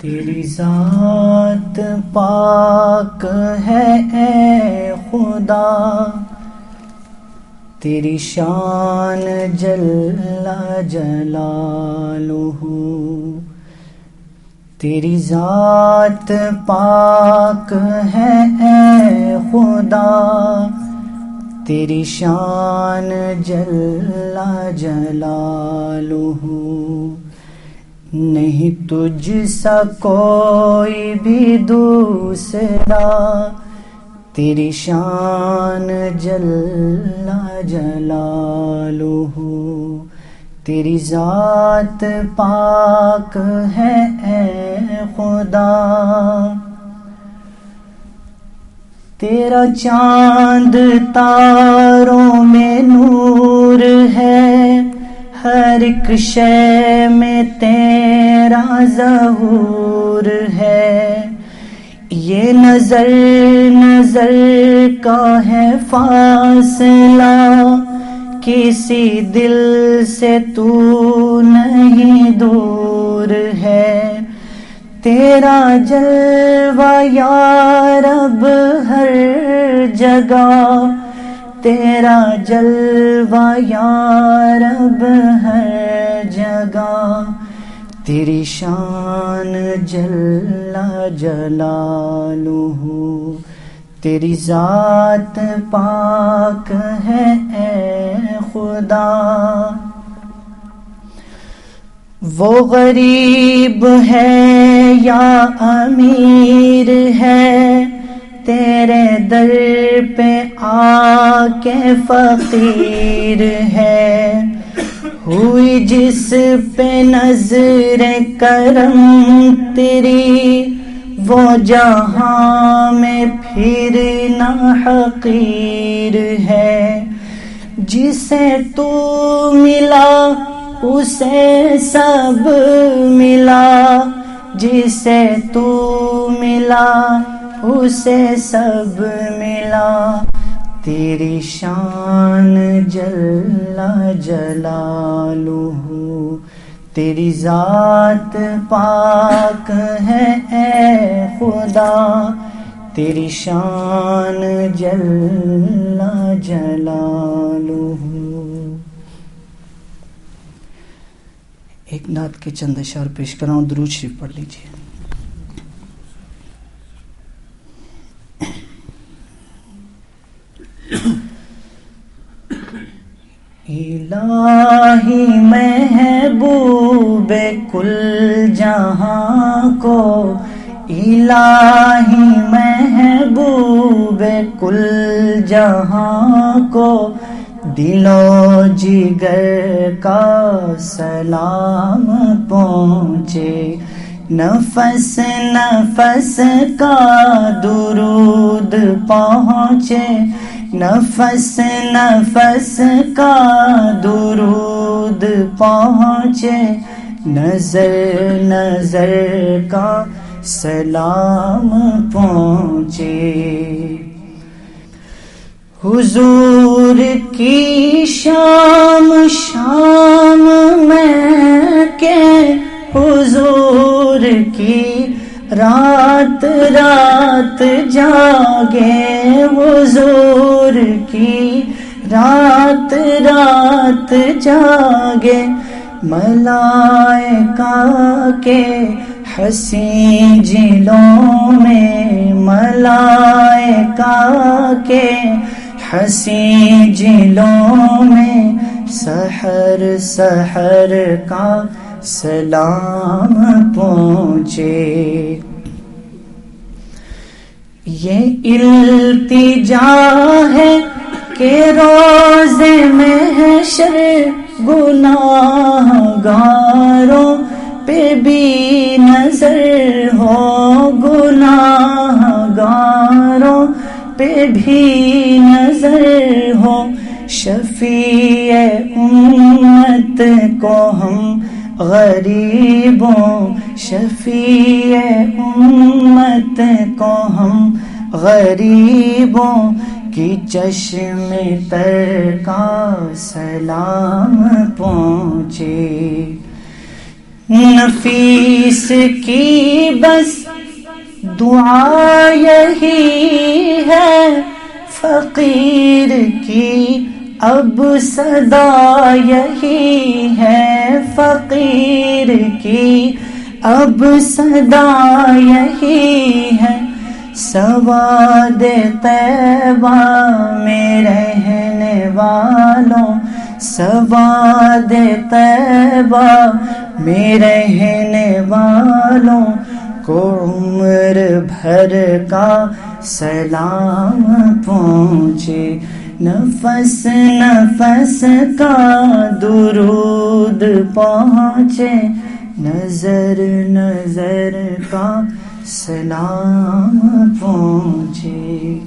تیری ذات پاک ہے، اے خدا۔ تیری شان جل جلالہ۔ تیری ذات پاک ہے، اے خدا۔ تیری شان جل جلالہ۔ نہیں تجھ سا کوئی بھی دوسرا۔ تیری شان جل جلالہ۔ تیری ذات پاک ہے اے خدا۔ تیرا چاند تاروں میں نور ہر ایک شے میں تیرا ظہور ہے۔ یہ نظر نظر کا ہے فاصلہ۔ کسی دل سے تو نہیں دور ہے۔ تیرا جلوہ یا رب ہر جگہ۔ تیرا جلوہ یا رب ہر جگہ، تیری شان جل جلالہ، تیری ذات پاک ہے اے خدا۔ وہ غریب ہے یا امیر ہے، تیرے در پہ کے فقیر ہے؟ ہوئی جس پہ نظر کرم تیری وہ جہاں میں پھر نہ حقیر ہے۔ جسے تو ملا، اسے سب ملا۔ جسے تو ملا، اسے سب ملا۔ تیری شان جل جلالہ، تیری ذات پاک ہے اے خدا، تیری شان جل جلالہ۔ ایک نعت کے چند اشار پیش کراؤں درود شریف پڑھ لیجیے الہی محبوب کل جہاں کو الہی محبوب کل جہاں کو دلو جگر کا سلام پہنچے نفس نفس کا درود پہنچے نفس نفس کا درود پہنچے، نظر نظر کا سلام پہنچے۔ حضور کی شام شام میں کہ حضور کی رات رات جاگے حضور کی رات رات جاگے ملائکہ کے حسین جلوں میں ملائکہ کے حسین جلوں میں سحر سحر کا سلام پہنچے۔ یہ التجا ہے کہ روزے میں گناہ گاروں پہ بھی نظر ہو۔ گناہ گاروں پہ بھی نظر ہو۔ شفیع امت کو ہم غریبوں، شفیع امت کو ہم غریبوں کی چشم تر کا سلام پہنچے۔ نفیس کی بس دعا یہی ہے، فقیر کی اب صدا یہی ہے فقیر کی۔ اب صدا یہی ہے، سواد طیبہ میں رہنے والوں۔ سواد طیبہ میں رہنے والوں کو عمر بھر کا سلام پہنچے۔ نفس نفس کا درود پہنچے نظر نظر کا سلام پہنچے۔